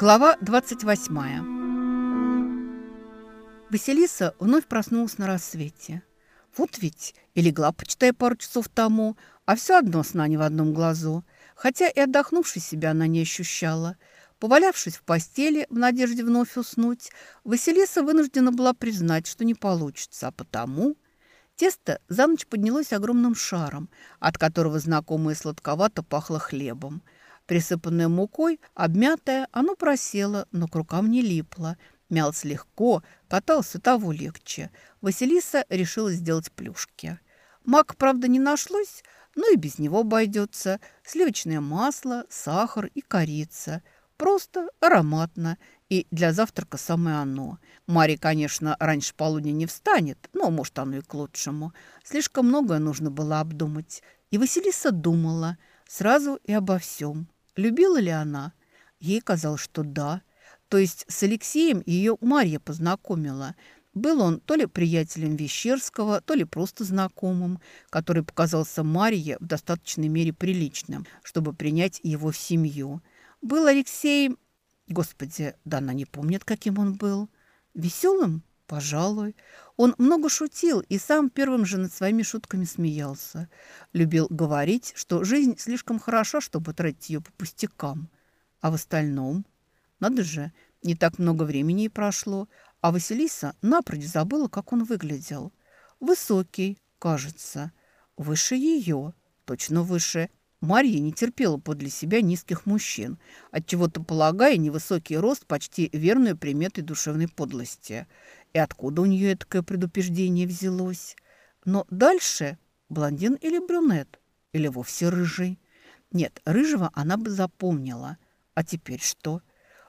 Глава 28 Василиса вновь проснулась на рассвете. Вот ведь и легла, почитая пару часов тому, а все одно сна не в одном глазу. Хотя и отдохнувшей себя она не ощущала. Повалявшись в постели в надежде вновь уснуть, Василиса вынуждена была признать, что не получится, а потому... Тесто за ночь поднялось огромным шаром, от которого знакомое сладковато пахло хлебом – Присыпанное мукой, обмятое, оно просело, но к рукам не липло. Мялся легко, катался того легче. Василиса решила сделать плюшки. Мак, правда, не нашлось, но и без него обойдется. Сливочное масло, сахар и корица. Просто ароматно. И для завтрака самое оно. Мари, конечно, раньше полудня не встанет, но, может, оно и к лучшему. Слишком многое нужно было обдумать. И Василиса думала сразу и обо всем. Любила ли она? Ей казалось, что да. То есть с Алексеем ее Марья познакомила. Был он то ли приятелем Вещерского, то ли просто знакомым, который показался Марье в достаточной мере приличным, чтобы принять его в семью. Был Алексей... Господи, да она не помнит, каким он был. Веселым? Пожалуй. Он много шутил и сам первым же над своими шутками смеялся. Любил говорить, что жизнь слишком хороша, чтобы тратить ее по пустякам. А в остальном... Надо же, не так много времени и прошло, а Василиса напрочь забыла, как он выглядел. Высокий, кажется, выше ее, точно выше. Марья не терпела подле себя низких мужчин, отчего-то полагая невысокий рост почти верную приметой душевной подлости – и откуда у нее такое предупреждение взялось? Но дальше блондин или брюнет? Или вовсе рыжий? Нет, рыжего она бы запомнила. А теперь что?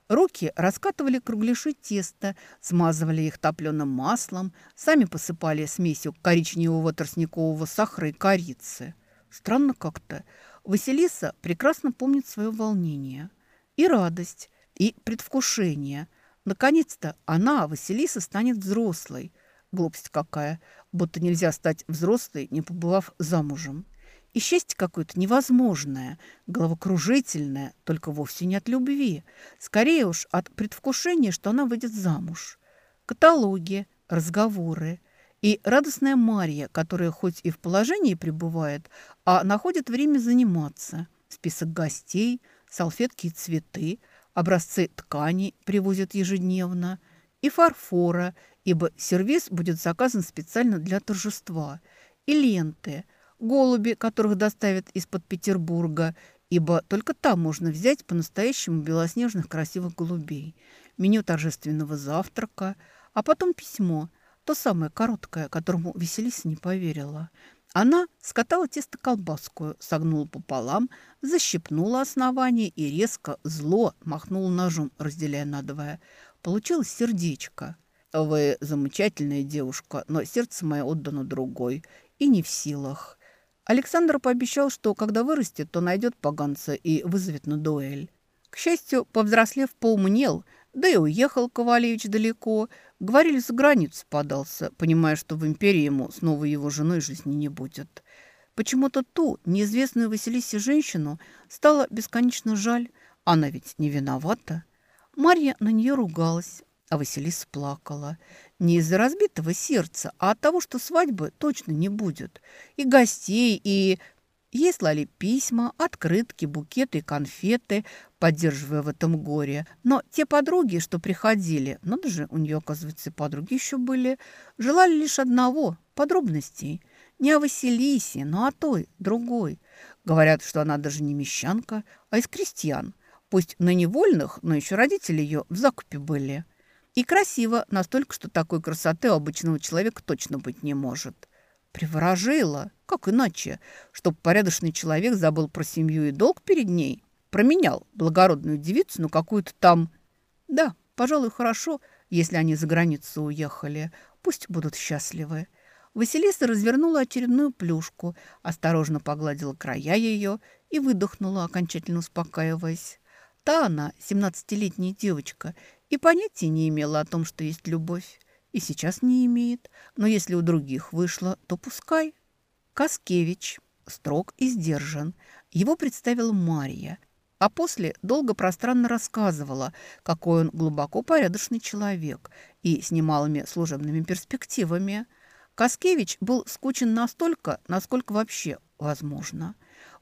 Руки раскатывали кругляши теста, смазывали их топленым маслом, сами посыпали смесью коричневого тростникового сахара и корицы. Странно как-то. Василиса прекрасно помнит свое волнение. И радость, и предвкушение – Наконец-то она, Василиса, станет взрослой. Глупость какая, будто нельзя стать взрослой, не побывав замужем. И счастье какое-то невозможное, головокружительное, только вовсе не от любви. Скорее уж от предвкушения, что она выйдет замуж. Каталоги, разговоры и радостная Марья, которая хоть и в положении пребывает, а находит время заниматься. Список гостей, салфетки и цветы – Образцы тканей привозят ежедневно и фарфора, ибо сервис будет заказан специально для торжества, и ленты, голуби, которых доставят из-под Петербурга, ибо только там можно взять по-настоящему белоснежных красивых голубей, меню торжественного завтрака, а потом письмо, то самое короткое, которому Веселиса не поверила – она скатала тесто колбаскую, согнула пополам, защипнула основание и резко, зло махнула ножом, разделяя надвое. Получилось сердечко. «Вы замечательная девушка, но сердце мое отдано другой и не в силах». Александр пообещал, что когда вырастет, то найдет поганца и вызовет на дуэль. К счастью, повзрослев, поумнел – да и уехал Ковалевич далеко. Говорили, за границу подался, понимая, что в империи ему снова его женой жизни не будет. Почему-то ту, неизвестную Василисе женщину, стало бесконечно жаль. Она ведь не виновата. Марья на нее ругалась, а Василиса плакала. Не из-за разбитого сердца, а от того, что свадьбы точно не будет. И гостей, и Ей слали письма, открытки, букеты и конфеты, поддерживая в этом горе. Но те подруги, что приходили, надо же, у нее, оказывается, подруги еще были, желали лишь одного – подробностей. Не о Василисе, но о той, другой. Говорят, что она даже не мещанка, а из крестьян. Пусть на невольных, но еще родители ее в закупе были. И красиво, настолько, что такой красоты у обычного человека точно быть не может. Приворожила. Как иначе? Чтоб порядочный человек забыл про семью и долг перед ней? Променял благородную девицу на какую-то там... Да, пожалуй, хорошо, если они за границу уехали. Пусть будут счастливы. Василиса развернула очередную плюшку, осторожно погладила края ее и выдохнула, окончательно успокаиваясь. Та она, семнадцатилетняя девочка, и понятия не имела о том, что есть любовь. И сейчас не имеет. Но если у других вышло, то пускай. Каскевич строг и сдержан. Его представила Мария. а после долго пространно рассказывала, какой он глубоко порядочный человек и с немалыми служебными перспективами. Каскевич был скучен настолько, насколько вообще возможно.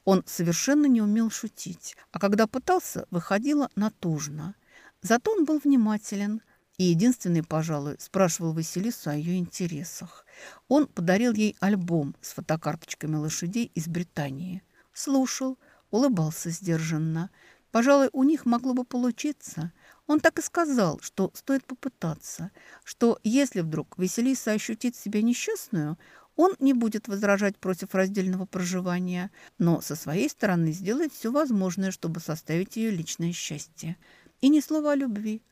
Он совершенно не умел шутить, а когда пытался, выходило натужно. Зато он был внимателен и единственный, пожалуй, спрашивал Василису о ее интересах. Он подарил ей альбом с фотокарточками лошадей из Британии. Слушал, улыбался сдержанно. Пожалуй, у них могло бы получиться. Он так и сказал, что стоит попытаться, что если вдруг Василиса ощутит себя несчастную, он не будет возражать против раздельного проживания, но со своей стороны сделает все возможное, чтобы составить ее личное счастье. И ни слова о любви.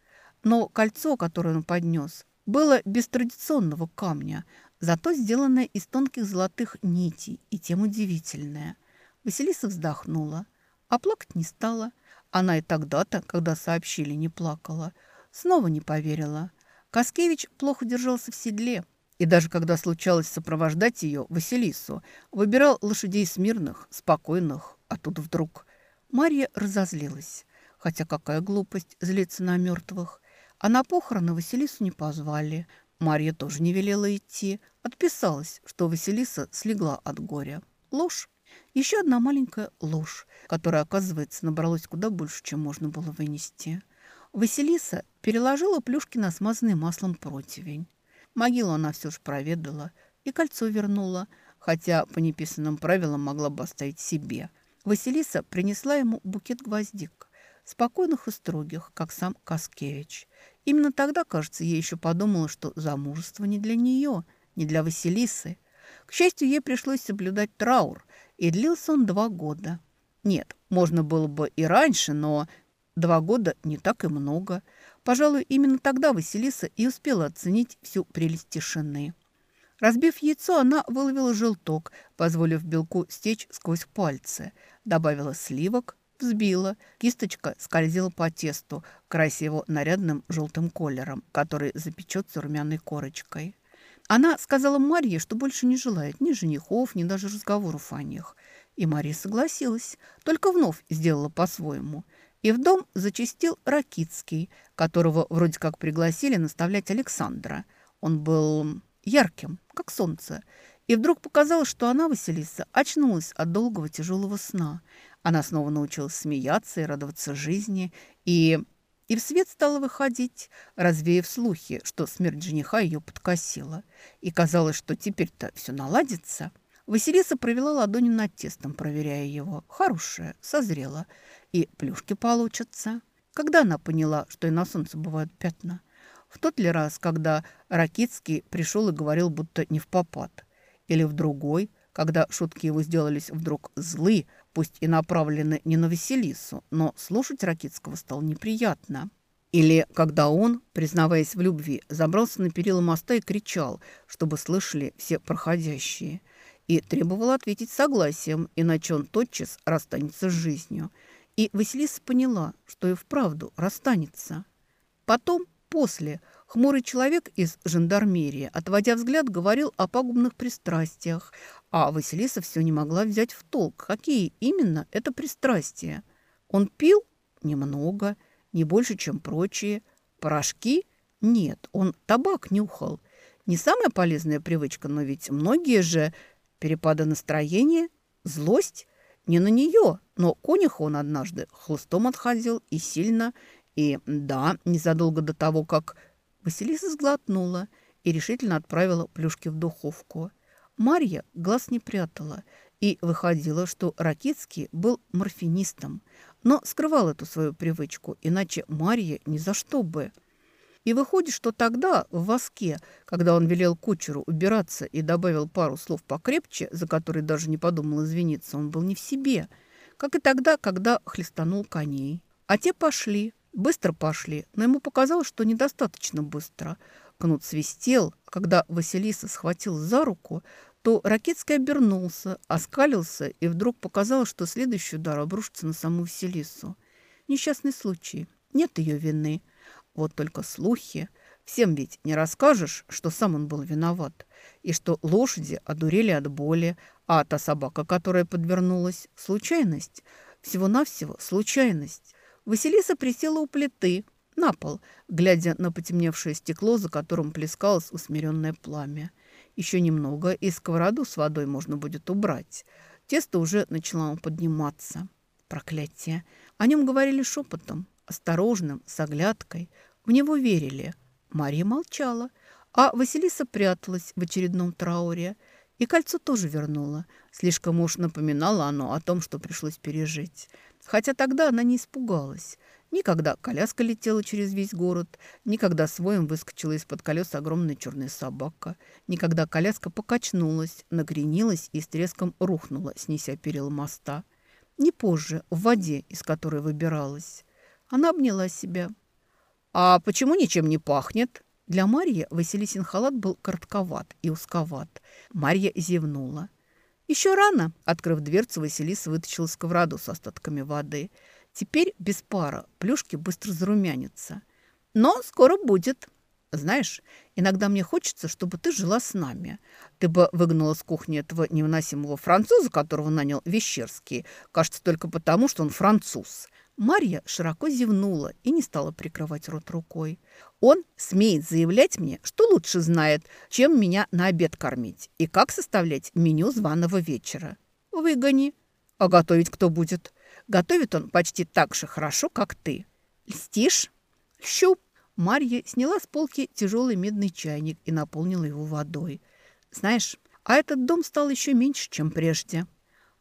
Но кольцо, которое он поднес, было без традиционного камня, зато сделанное из тонких золотых нитей, и тем удивительное – Василиса вздохнула, а плакать не стала. Она и тогда-то, когда сообщили, не плакала. Снова не поверила. Каскевич плохо держался в седле. И даже когда случалось сопровождать ее, Василису, выбирал лошадей смирных, спокойных, а тут вдруг... Марья разозлилась. Хотя какая глупость злиться на мертвых. А на похороны Василису не позвали. Марья тоже не велела идти. Отписалась, что Василиса слегла от горя. Ложь. Еще одна маленькая ложь, которая, оказывается, набралась куда больше, чем можно было вынести. Василиса переложила плюшки на смазанный маслом противень. Могилу она все же проведала и кольцо вернула, хотя по неписанным правилам могла бы оставить себе. Василиса принесла ему букет гвоздик, спокойных и строгих, как сам Каскевич. Именно тогда, кажется, ей еще подумала, что замужество не для нее, не для Василисы. К счастью, ей пришлось соблюдать траур, и длился он два года. Нет, можно было бы и раньше, но два года не так и много. Пожалуй, именно тогда Василиса и успела оценить всю прелесть тишины. Разбив яйцо, она выловила желток, позволив белку стечь сквозь пальцы. Добавила сливок, взбила. Кисточка скользила по тесту, крася его нарядным желтым колером, который запечется румяной корочкой. Она сказала Марье, что больше не желает ни женихов, ни даже разговоров о них. И Мария согласилась, только вновь сделала по-своему. И в дом зачастил Ракицкий, которого вроде как пригласили наставлять Александра. Он был ярким, как солнце. И вдруг показалось, что она, Василиса, очнулась от долгого тяжелого сна. Она снова научилась смеяться и радоваться жизни, и и в свет стала выходить, развеяв слухи, что смерть жениха ее подкосила. И казалось, что теперь-то все наладится. Василиса провела ладонью над тестом, проверяя его. Хорошее, созрело. И плюшки получатся. Когда она поняла, что и на солнце бывают пятна? В тот ли раз, когда Ракицкий пришел и говорил, будто не в попад? Или в другой, когда шутки его сделались вдруг злы, пусть и направлены не на Василису, но слушать Ракитского стало неприятно. Или когда он, признаваясь в любви, забрался на перила моста и кричал, чтобы слышали все проходящие, и требовал ответить согласием, иначе он тотчас расстанется с жизнью. И Василиса поняла, что и вправду расстанется. Потом, после, хмурый человек из жандармерии, отводя взгляд, говорил о пагубных пристрастиях, а Василиса все не могла взять в толк, какие именно это пристрастия. Он пил немного, не больше, чем прочие. Порошки? Нет, он табак нюхал. Не самая полезная привычка, но ведь многие же перепады настроения, злость не на нее, но конюха он однажды хлыстом отходил и сильно, и да, незадолго до того, как Василиса сглотнула и решительно отправила плюшки в духовку. Марья глаз не прятала, и выходило, что Ракицкий был морфинистом, но скрывал эту свою привычку, иначе Марья ни за что бы. И выходит, что тогда, в воске, когда он велел кучеру убираться и добавил пару слов покрепче, за которые даже не подумал извиниться, он был не в себе, как и тогда, когда хлестанул коней. А те пошли, быстро пошли, но ему показалось, что недостаточно быстро. Кнут свистел, а когда Василиса схватил за руку, то Ракетский обернулся, оскалился, и вдруг показалось, что следующий удар обрушится на саму Василису. Несчастный случай. Нет ее вины. Вот только слухи. Всем ведь не расскажешь, что сам он был виноват, и что лошади одурели от боли, а та собака, которая подвернулась, случайность. Всего-навсего случайность. Василиса присела у плиты, на пол, глядя на потемневшее стекло, за которым плескалось усмиренное пламя. Еще немного, и сковороду с водой можно будет убрать. Тесто уже начало подниматься. Проклятие. О нем говорили шепотом, осторожным, с оглядкой. В него верили. Мария молчала, а Василиса пряталась в очередном трауре. И кольцо тоже вернула. Слишком уж напоминало оно о том, что пришлось пережить. Хотя тогда она не испугалась. Никогда коляска летела через весь город, никогда своим выскочила из-под колес огромная черная собака, никогда коляска покачнулась, накренилась и с треском рухнула, снеся перила моста. Не позже, в воде, из которой выбиралась. Она обняла себя. «А почему ничем не пахнет?» Для Марьи Василисин халат был коротковат и узковат. Марья зевнула. Еще рано, открыв дверцу, Василиса вытащила сковороду с остатками воды – Теперь без пара плюшки быстро зарумянятся. Но скоро будет. Знаешь, иногда мне хочется, чтобы ты жила с нами. Ты бы выгнала с кухни этого невыносимого француза, которого нанял Вещерский. Кажется, только потому, что он француз. Марья широко зевнула и не стала прикрывать рот рукой. Он смеет заявлять мне, что лучше знает, чем меня на обед кормить и как составлять меню званого вечера. Выгони. А готовить кто будет? Готовит он почти так же хорошо, как ты. Льстишь? Щуп. Марья сняла с полки тяжелый медный чайник и наполнила его водой. Знаешь, а этот дом стал еще меньше, чем прежде.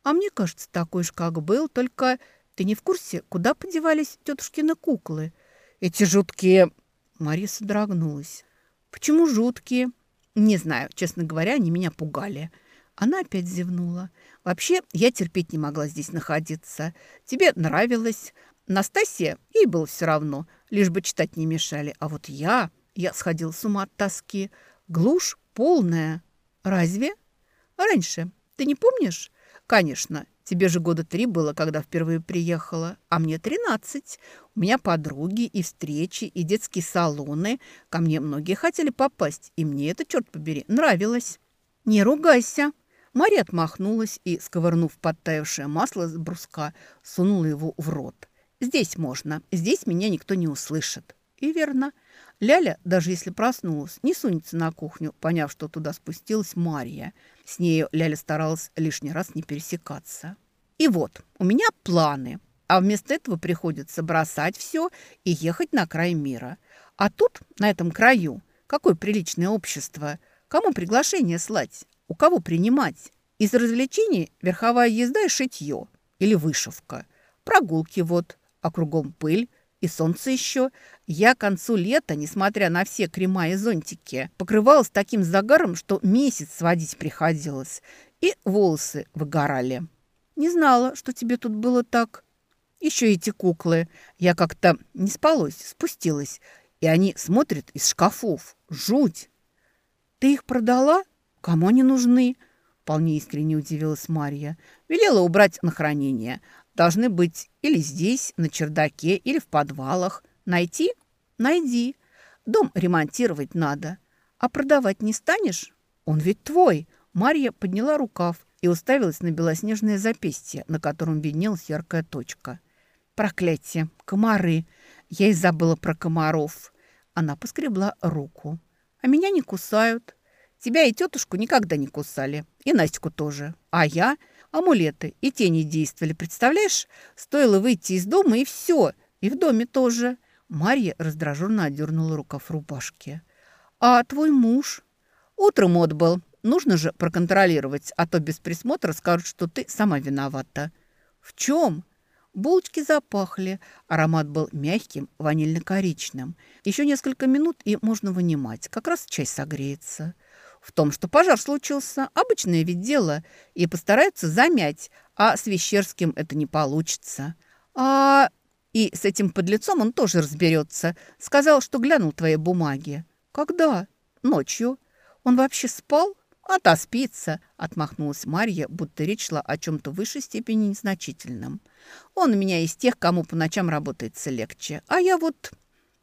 А мне кажется, такой же, как был, только ты не в курсе, куда подевались тетушкины куклы? Эти жуткие... Марья содрогнулась. Почему жуткие? Не знаю, честно говоря, они меня пугали. Она опять зевнула. «Вообще, я терпеть не могла здесь находиться. Тебе нравилось. Настасья, ей было все равно, лишь бы читать не мешали. А вот я, я сходила с ума от тоски. Глушь полная. Разве? Раньше. Ты не помнишь? Конечно. Тебе же года три было, когда впервые приехала, а мне тринадцать. У меня подруги и встречи, и детские салоны. Ко мне многие хотели попасть, и мне это, черт побери, нравилось. Не ругайся, Мария отмахнулась и, сковырнув подтаявшее масло с бруска, сунула его в рот. «Здесь можно. Здесь меня никто не услышит». И верно. Ляля, даже если проснулась, не сунется на кухню, поняв, что туда спустилась Мария. С нею Ляля старалась лишний раз не пересекаться. «И вот, у меня планы. А вместо этого приходится бросать все и ехать на край мира. А тут, на этом краю, какое приличное общество. Кому приглашение слать? У кого принимать? Из развлечений верховая езда и шитье. Или вышивка. Прогулки вот. А кругом пыль. И солнце еще. Я к концу лета, несмотря на все крема и зонтики, покрывалась таким загаром, что месяц сводить приходилось. И волосы выгорали. Не знала, что тебе тут было так. Еще эти куклы. Я как-то не спалась, спустилась. И они смотрят из шкафов. Жуть. Ты их продала? «Кому они нужны?» – вполне искренне удивилась Марья. «Велела убрать на хранение. Должны быть или здесь, на чердаке, или в подвалах. Найти? Найди. Дом ремонтировать надо. А продавать не станешь? Он ведь твой!» Марья подняла рукав и уставилась на белоснежное запястье, на котором виднелась яркая точка. «Проклятие! Комары! Я и забыла про комаров!» Она поскребла руку. «А меня не кусают. Тебя и тетушку никогда не кусали. И Настю тоже. А я? Амулеты и тени действовали, представляешь? Стоило выйти из дома, и все. И в доме тоже. Марья раздраженно отдернула рукав рубашки. А твой муж? Утром отбыл. Нужно же проконтролировать, а то без присмотра скажут, что ты сама виновата. В чем? Булочки запахли. Аромат был мягким, ванильно-коричным. Еще несколько минут, и можно вынимать. Как раз чай согреется. В том, что пожар случился, обычное ведь дело, и постараются замять, а с Вещерским это не получится. А и с этим подлецом он тоже разберется. Сказал, что глянул твои бумаги. Когда? Ночью. Он вообще спал? «Отоспится», — отмахнулась Марья, будто речь шла о чем-то высшей степени незначительном. «Он у меня из тех, кому по ночам работается легче. А я вот...»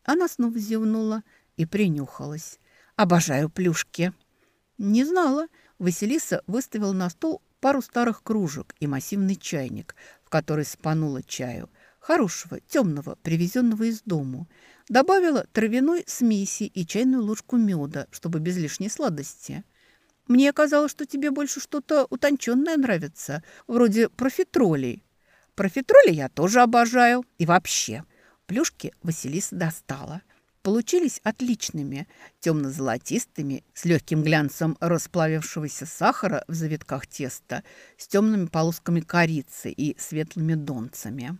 Она снова зевнула и принюхалась. «Обожаю плюшки». «Не знала». Василиса выставила на стол пару старых кружек и массивный чайник, в который спанула чаю, хорошего, темного, привезенного из дому. Добавила травяной смеси и чайную ложку меда, чтобы без лишней сладости. Мне казалось, что тебе больше что-то утонченное нравится, вроде профитролей. Профитроли я тоже обожаю. И вообще, плюшки Василиса достала. Получились отличными, темно-золотистыми, с легким глянцем расплавившегося сахара в завитках теста, с темными полосками корицы и светлыми донцами.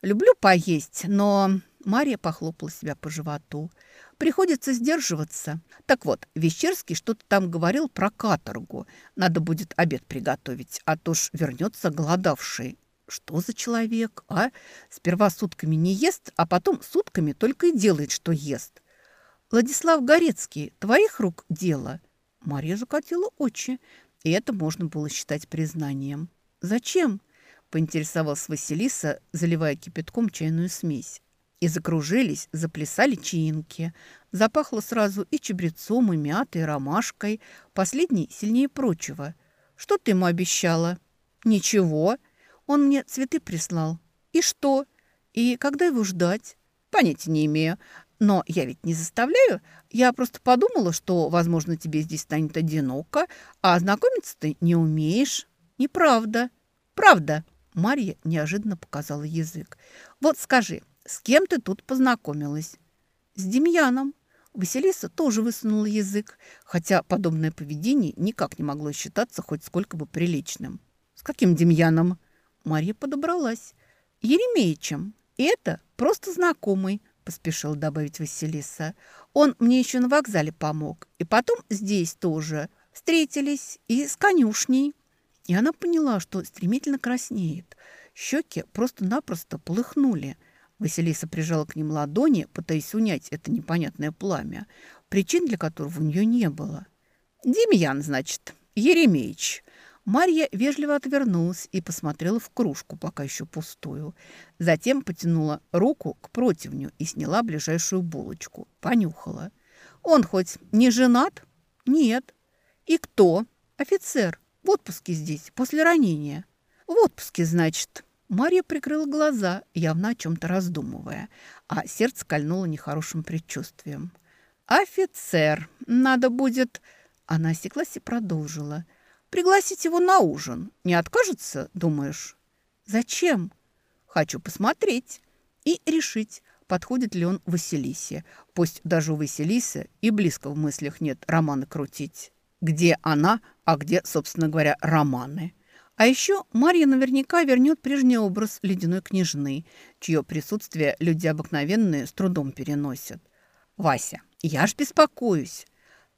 Люблю поесть, но Мария похлопала себя по животу. Приходится сдерживаться. Так вот, Вещерский что-то там говорил про каторгу. Надо будет обед приготовить, а то ж вернется голодавший. Что за человек, а? Сперва сутками не ест, а потом сутками только и делает, что ест. Владислав Горецкий, твоих рук дело? Мария закатила очи, и это можно было считать признанием. Зачем? Поинтересовалась Василиса, заливая кипятком чайную смесь. И закружились, заплясали чаинки. Запахло сразу и чабрецом, и мятой, и ромашкой. Последний сильнее прочего. Что ты ему обещала? Ничего. Он мне цветы прислал. И что? И когда его ждать? Понятия не имею. Но я ведь не заставляю. Я просто подумала, что, возможно, тебе здесь станет одиноко, а знакомиться ты не умеешь. Неправда. Правда. Марья неожиданно показала язык. Вот скажи, с кем ты тут познакомилась? С Демьяном. Василиса тоже высунула язык, хотя подобное поведение никак не могло считаться хоть сколько бы приличным. С каким Демьяном? Марья подобралась. Еремеичем. Это просто знакомый, поспешил добавить Василиса. Он мне еще на вокзале помог. И потом здесь тоже. Встретились и с конюшней. И она поняла, что стремительно краснеет. Щеки просто-напросто полыхнули. Василиса прижала к ним ладони, пытаясь унять это непонятное пламя, причин для которого у нее не было. «Демьян, значит, Еремеич», Марья вежливо отвернулась и посмотрела в кружку, пока еще пустую. Затем потянула руку к противню и сняла ближайшую булочку. Понюхала. «Он хоть не женат?» «Нет». «И кто?» «Офицер. В отпуске здесь, после ранения». «В отпуске, значит». Марья прикрыла глаза, явно о чем-то раздумывая, а сердце кольнуло нехорошим предчувствием. «Офицер. Надо будет...» Она осеклась и продолжила – Пригласить его на ужин. Не откажется, думаешь? Зачем? Хочу посмотреть и решить, подходит ли он Василисе. Пусть даже у Василисы и близко в мыслях нет романы крутить. Где она, а где, собственно говоря, романы. А еще Марья наверняка вернет прежний образ ледяной княжны, чье присутствие люди обыкновенные с трудом переносят. «Вася, я ж беспокоюсь.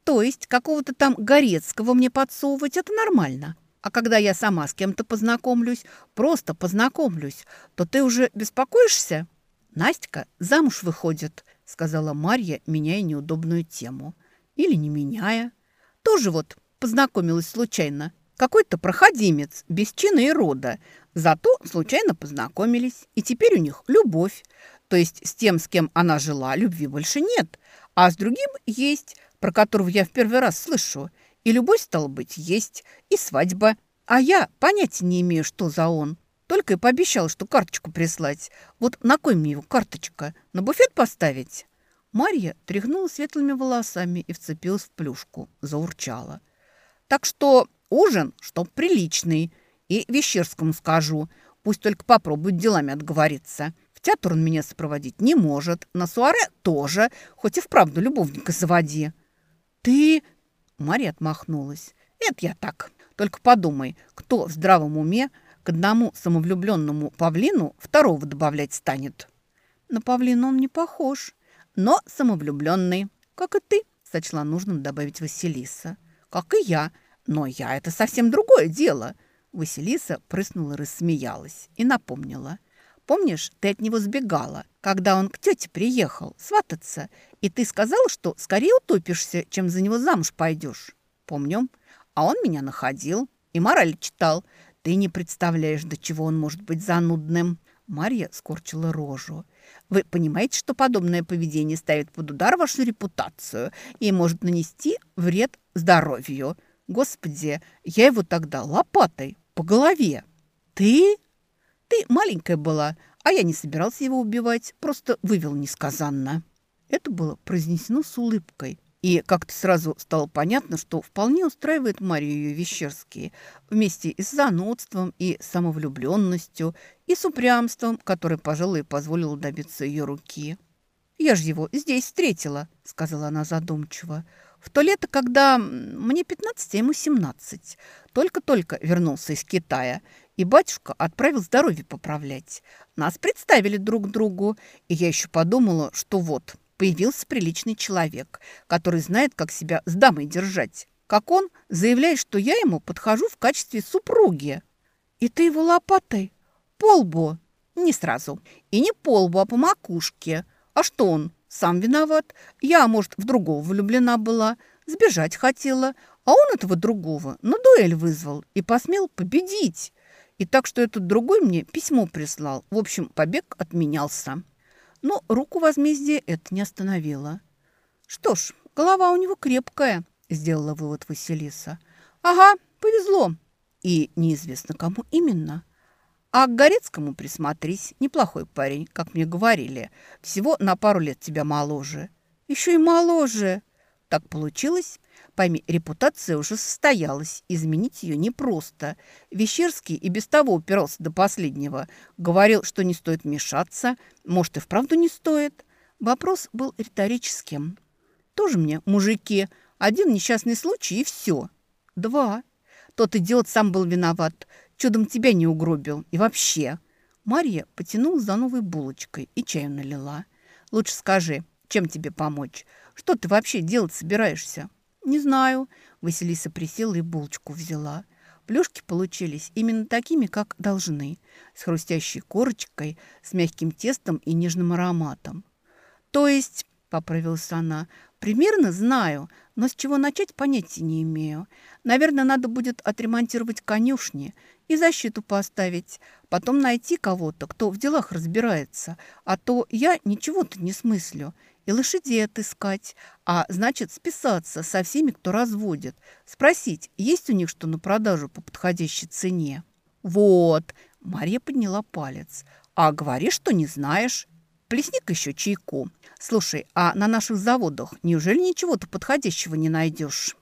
То есть какого-то там Горецкого мне подсовывать – это нормально. А когда я сама с кем-то познакомлюсь, просто познакомлюсь, то ты уже беспокоишься? Настя замуж выходит, сказала Марья, меняя неудобную тему. Или не меняя. Тоже вот познакомилась случайно. Какой-то проходимец, без чина и рода. Зато случайно познакомились. И теперь у них любовь. То есть с тем, с кем она жила, любви больше нет. А с другим есть про которого я в первый раз слышу. И любовь, стало быть, есть, и свадьба. А я понятия не имею, что за он. Только и пообещал, что карточку прислать. Вот на кой мне его карточка? На буфет поставить?» Марья тряхнула светлыми волосами и вцепилась в плюшку. Заурчала. «Так что ужин, чтоб приличный. И Вещерскому скажу. Пусть только попробует делами отговориться. В театр он меня сопроводить не может. На суаре тоже, хоть и вправду любовника заводи». «Ты...» Мария отмахнулась. «Это я так. Только подумай, кто в здравом уме к одному самовлюбленному павлину второго добавлять станет?» «На павлина он не похож, но самовлюбленный, как и ты», сочла нужным добавить Василиса. «Как и я. Но я – это совсем другое дело». Василиса прыснула рассмеялась и напомнила. Помнишь, ты от него сбегала, когда он к тете приехал свататься, и ты сказала, что скорее утопишься, чем за него замуж пойдешь? Помню. А он меня находил и мораль читал. Ты не представляешь, до чего он может быть занудным. Марья скорчила рожу. Вы понимаете, что подобное поведение ставит под удар вашу репутацию и может нанести вред здоровью? Господи, я его тогда лопатой по голове. Ты? Ты маленькая была, а я не собирался его убивать, просто вывел несказанно. Это было произнесено с улыбкой. И как-то сразу стало понятно, что вполне устраивает Марию Вещерские вместе и с занудством, и самовлюбленностью, и с упрямством, которое, пожалуй, позволило добиться ее руки. «Я же его здесь встретила», — сказала она задумчиво. «В то лето, когда мне 15, а ему 17. Только-только вернулся из Китая, и батюшка отправил здоровье поправлять. Нас представили друг другу, и я еще подумала, что вот, появился приличный человек, который знает, как себя с дамой держать. Как он заявляет, что я ему подхожу в качестве супруги. И ты его лопатой? Полбу? Не сразу. И не полбу, а по макушке. А что он? Сам виноват. Я, может, в другого влюблена была. Сбежать хотела. А он этого другого на дуэль вызвал и посмел победить. И так что этот другой мне письмо прислал. В общем, побег отменялся. Но руку возмездия это не остановило. «Что ж, голова у него крепкая», – сделала вывод Василиса. «Ага, повезло. И неизвестно, кому именно. А к Горецкому присмотрись. Неплохой парень, как мне говорили. Всего на пару лет тебя моложе». «Еще и моложе». Так получилось, Пойми, репутация уже состоялась, изменить ее непросто. Вещерский и без того упирался до последнего. Говорил, что не стоит мешаться, может, и вправду не стоит. Вопрос был риторическим. Тоже мне мужики. Один несчастный случай и все. Два. Тот идиот сам был виноват. Чудом тебя не угробил. И вообще. Марья потянула за новой булочкой и чаю налила. Лучше скажи, чем тебе помочь? Что ты вообще делать собираешься? «Не знаю». Василиса присела и булочку взяла. Плюшки получились именно такими, как должны, с хрустящей корочкой, с мягким тестом и нежным ароматом. «То есть», — поправилась она, — «примерно знаю, но с чего начать понятия не имею. Наверное, надо будет отремонтировать конюшни и защиту поставить, потом найти кого-то, кто в делах разбирается, а то я ничего-то не смыслю, и лошадей отыскать, а значит списаться со всеми, кто разводит, спросить, есть у них что на продажу по подходящей цене. Вот, Мария подняла палец. А говори, что не знаешь. Плесни-ка еще чайку. Слушай, а на наших заводах неужели ничего-то подходящего не найдешь?